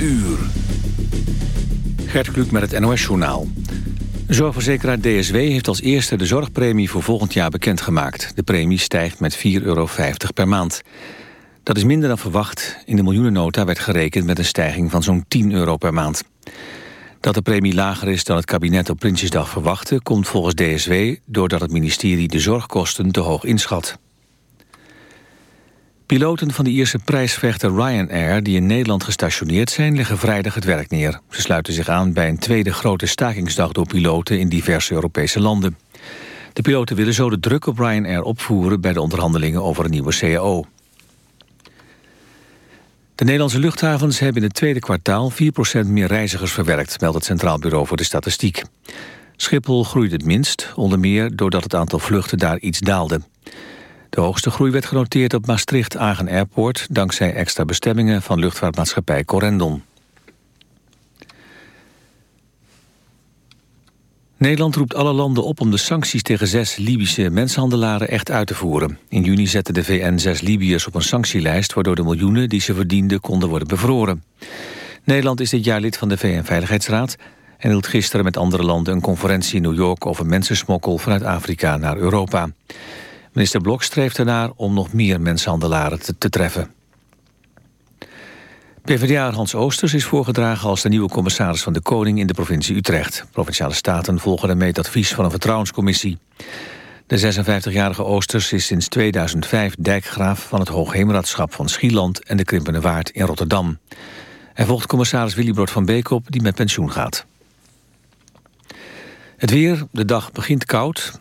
uur. Gert Kluk met het NOS-journaal. Zorgverzekeraar DSW heeft als eerste de zorgpremie voor volgend jaar bekendgemaakt. De premie stijgt met 4,50 euro per maand. Dat is minder dan verwacht. In de miljoenennota werd gerekend met een stijging van zo'n 10 euro per maand. Dat de premie lager is dan het kabinet op Prinsjesdag verwachtte... komt volgens DSW doordat het ministerie de zorgkosten te hoog inschat. Piloten van de Ierse prijsvechter Ryanair die in Nederland gestationeerd zijn... leggen vrijdag het werk neer. Ze sluiten zich aan bij een tweede grote stakingsdag door piloten in diverse Europese landen. De piloten willen zo de druk op Ryanair opvoeren bij de onderhandelingen over een nieuwe CAO. De Nederlandse luchthavens hebben in het tweede kwartaal 4% meer reizigers verwerkt, meldt het Centraal Bureau voor de Statistiek. Schiphol groeit het minst, onder meer doordat het aantal vluchten daar iets daalde. De hoogste groei werd genoteerd op Maastricht-Agen Airport... dankzij extra bestemmingen van luchtvaartmaatschappij Corendon. Nederland roept alle landen op om de sancties tegen zes Libische mensenhandelaren echt uit te voeren. In juni zette de VN zes Libiërs op een sanctielijst... waardoor de miljoenen die ze verdienden konden worden bevroren. Nederland is dit jaar lid van de VN-veiligheidsraad... en hield gisteren met andere landen een conferentie in New York... over mensensmokkel vanuit Afrika naar Europa. Minister Blok streeft ernaar om nog meer mensenhandelaren te, te treffen. PvdA Hans Oosters is voorgedragen als de nieuwe commissaris van de Koning in de provincie Utrecht. Provinciale staten volgen daarmee het advies van een vertrouwenscommissie. De 56-jarige Oosters is sinds 2005 dijkgraaf van het Hoogheemraadschap van Schieland en de Krimpende Waard in Rotterdam. Hij volgt commissaris Willybrod van Beek op die met pensioen gaat. Het weer, de dag begint koud.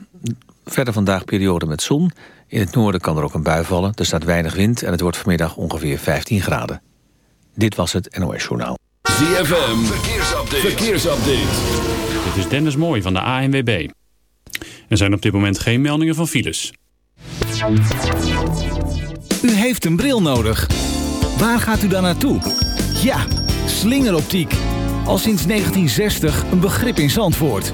Verder vandaag periode met zon. In het noorden kan er ook een bui vallen. Er staat weinig wind en het wordt vanmiddag ongeveer 15 graden. Dit was het NOS Journaal. ZFM, verkeersupdate. verkeersupdate. Dit is Dennis Mooij van de ANWB. Er zijn op dit moment geen meldingen van files. U heeft een bril nodig. Waar gaat u dan naartoe? Ja, slingeroptiek. Al sinds 1960 een begrip in Zandvoort.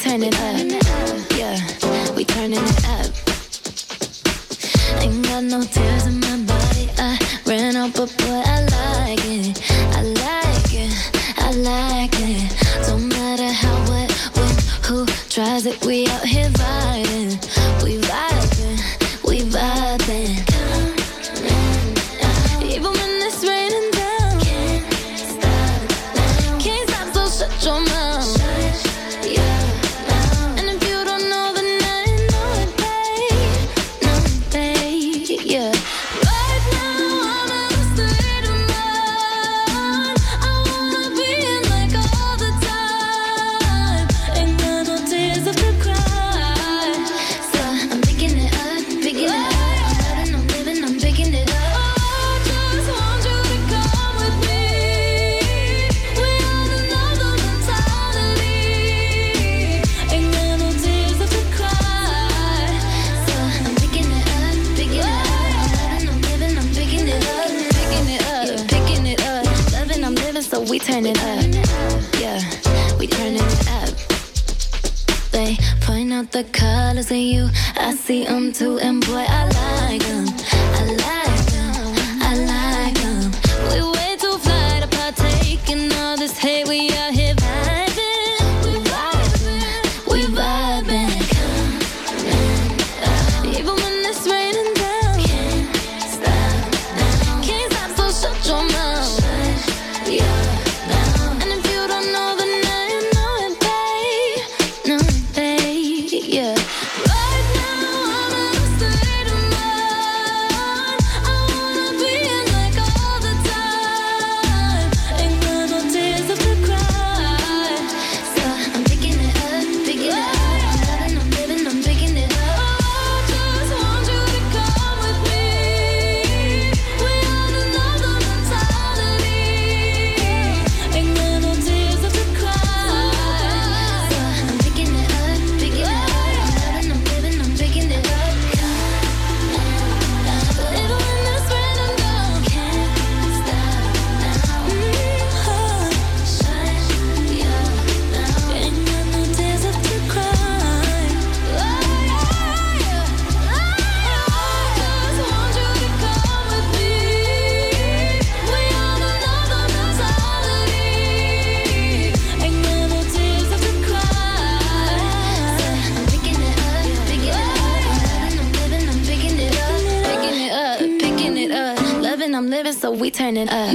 turning up. Yeah, we turning up. And up. Uh,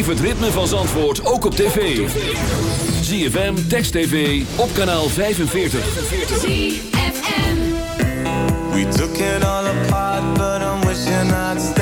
Beleef het ritme van Zandvoort ook op tv. ZFM, Text TV, op kanaal 45. We took it all apart, but I'm wishing I'd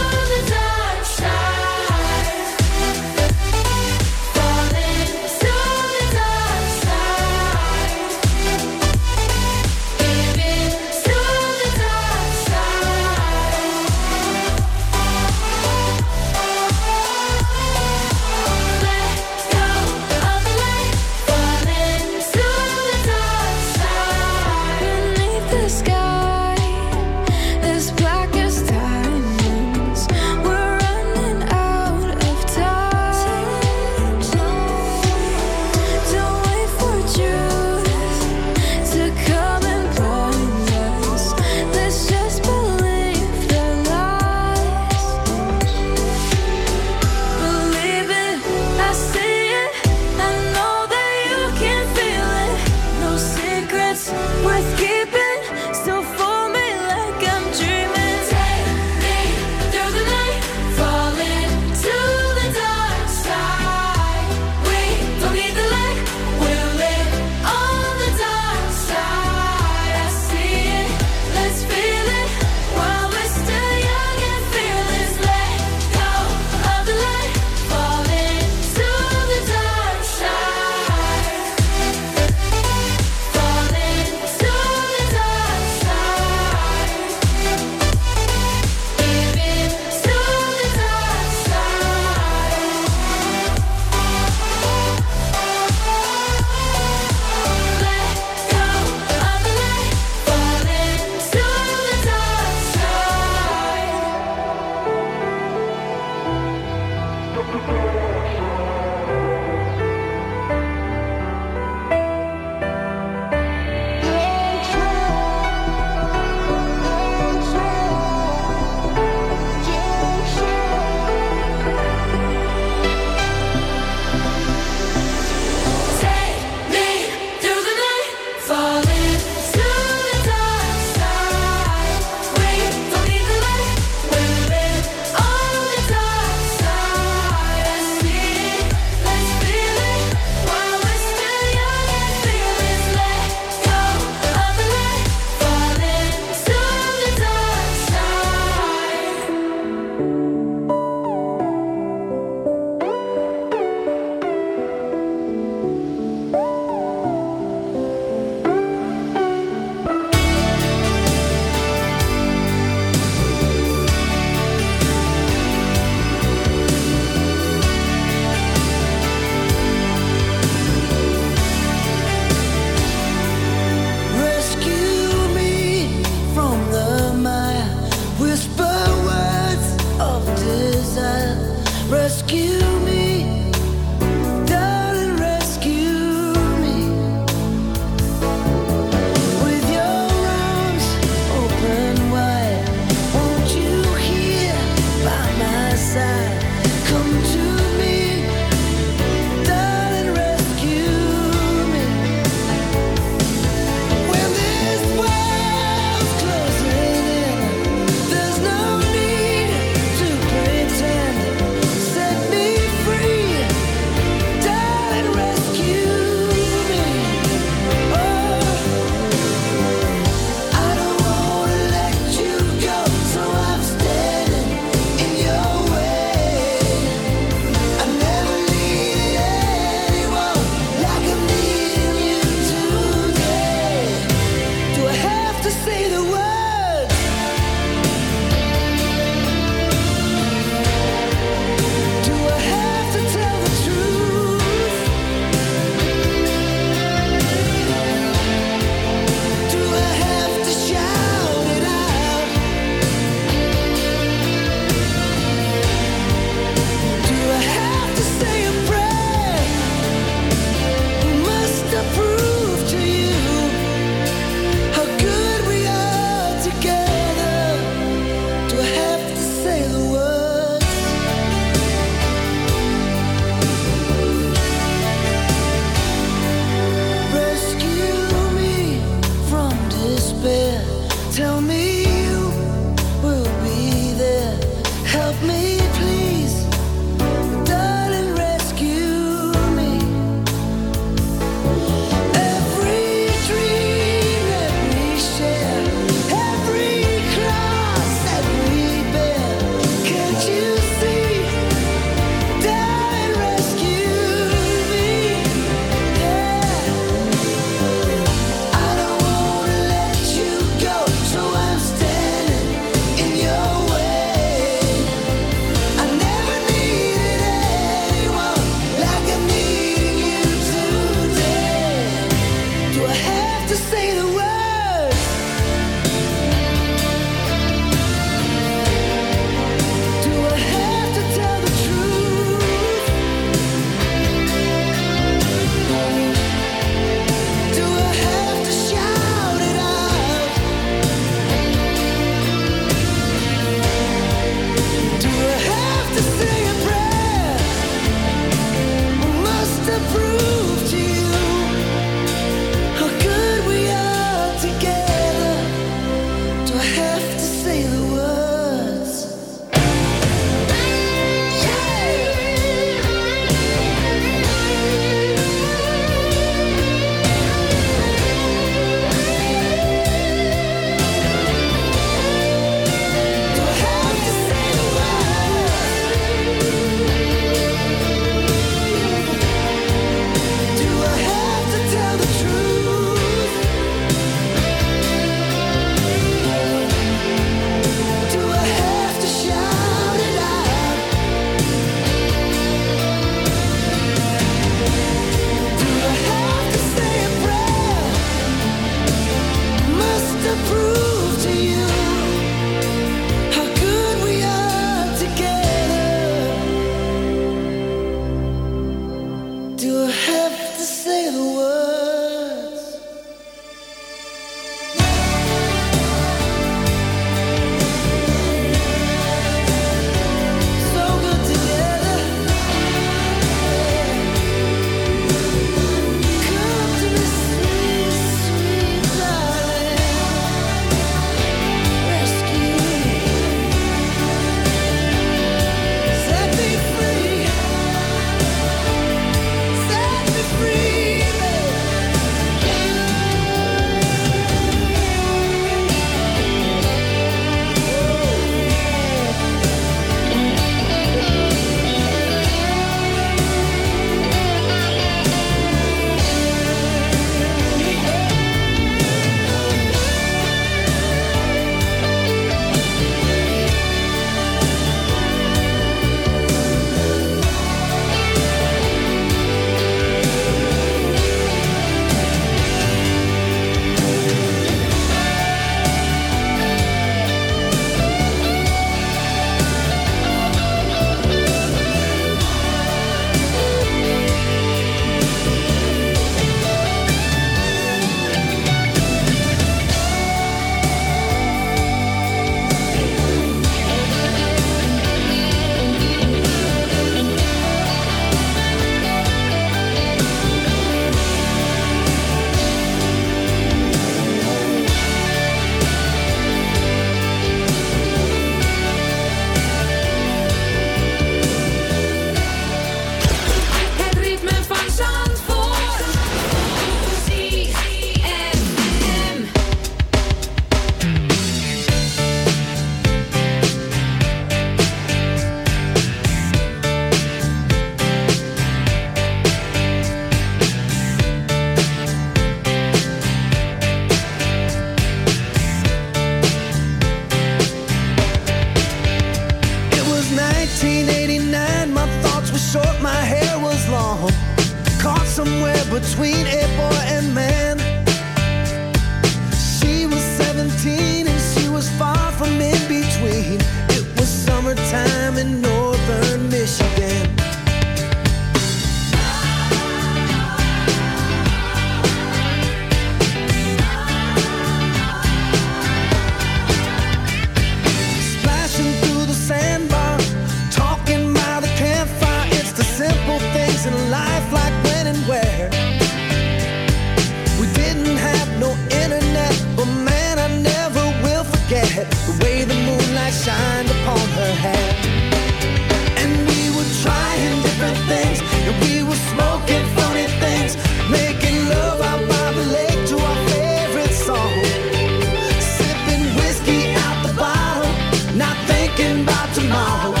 tomorrow.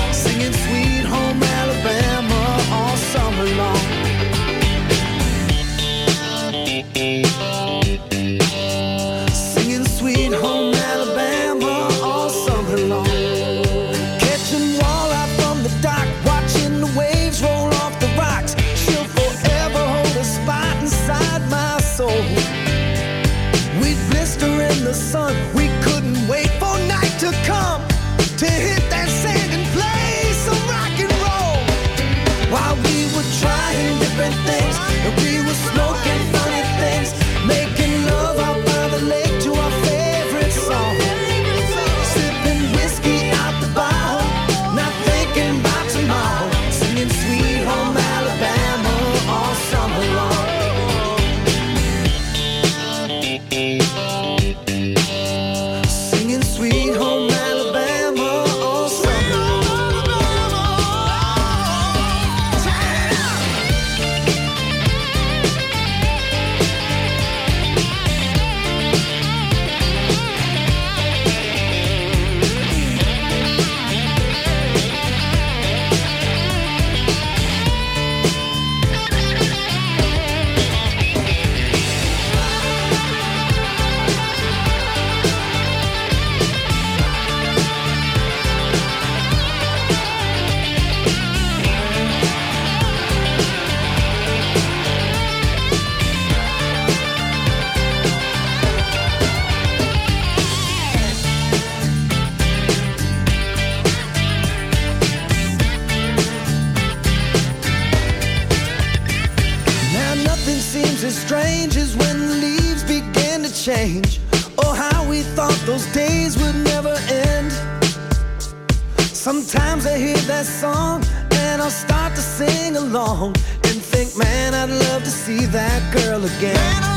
strange is when the leaves began to change. Oh, how we thought those days would never end. Sometimes I hear that song and I'll start to sing along and think, man, I'd love to see that girl again.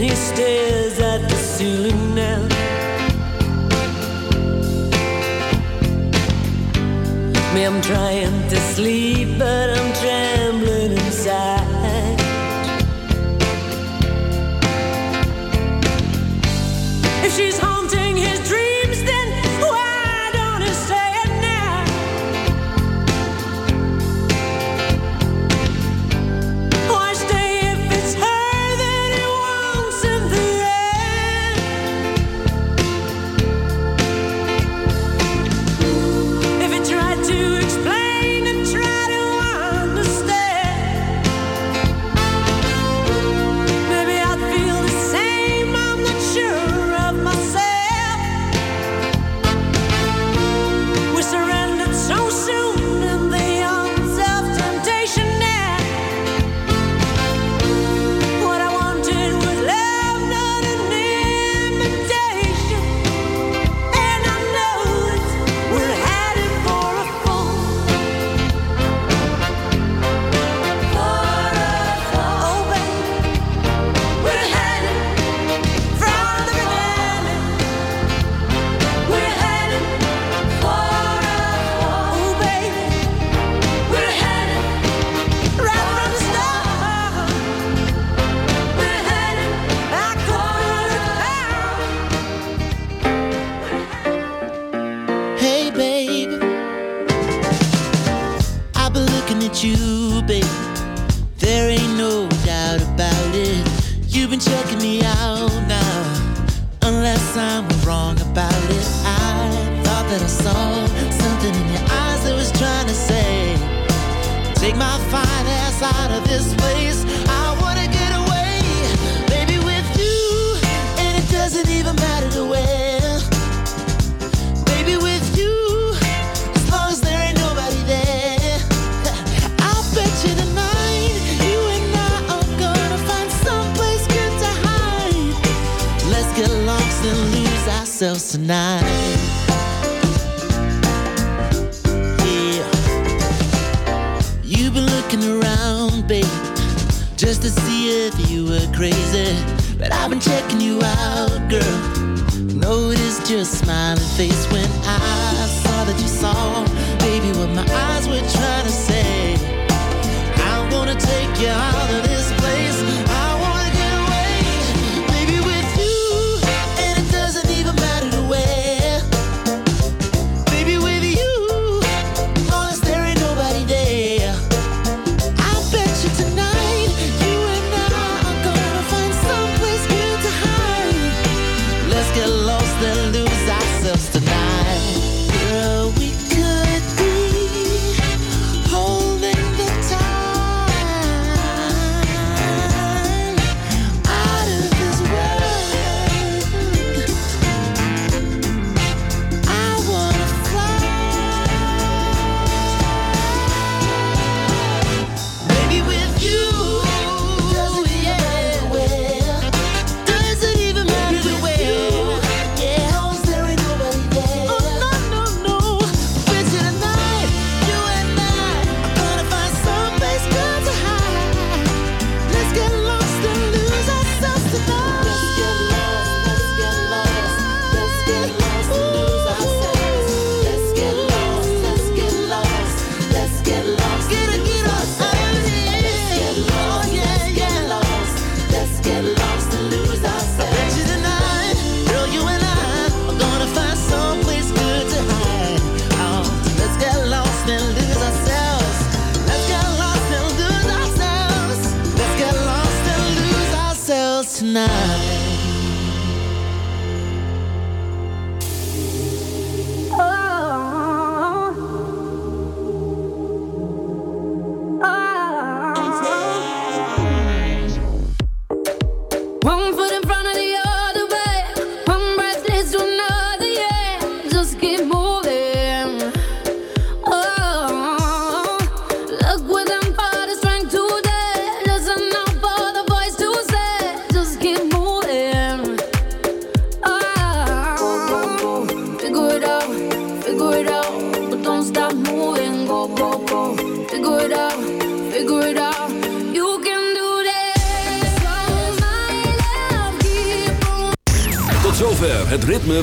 his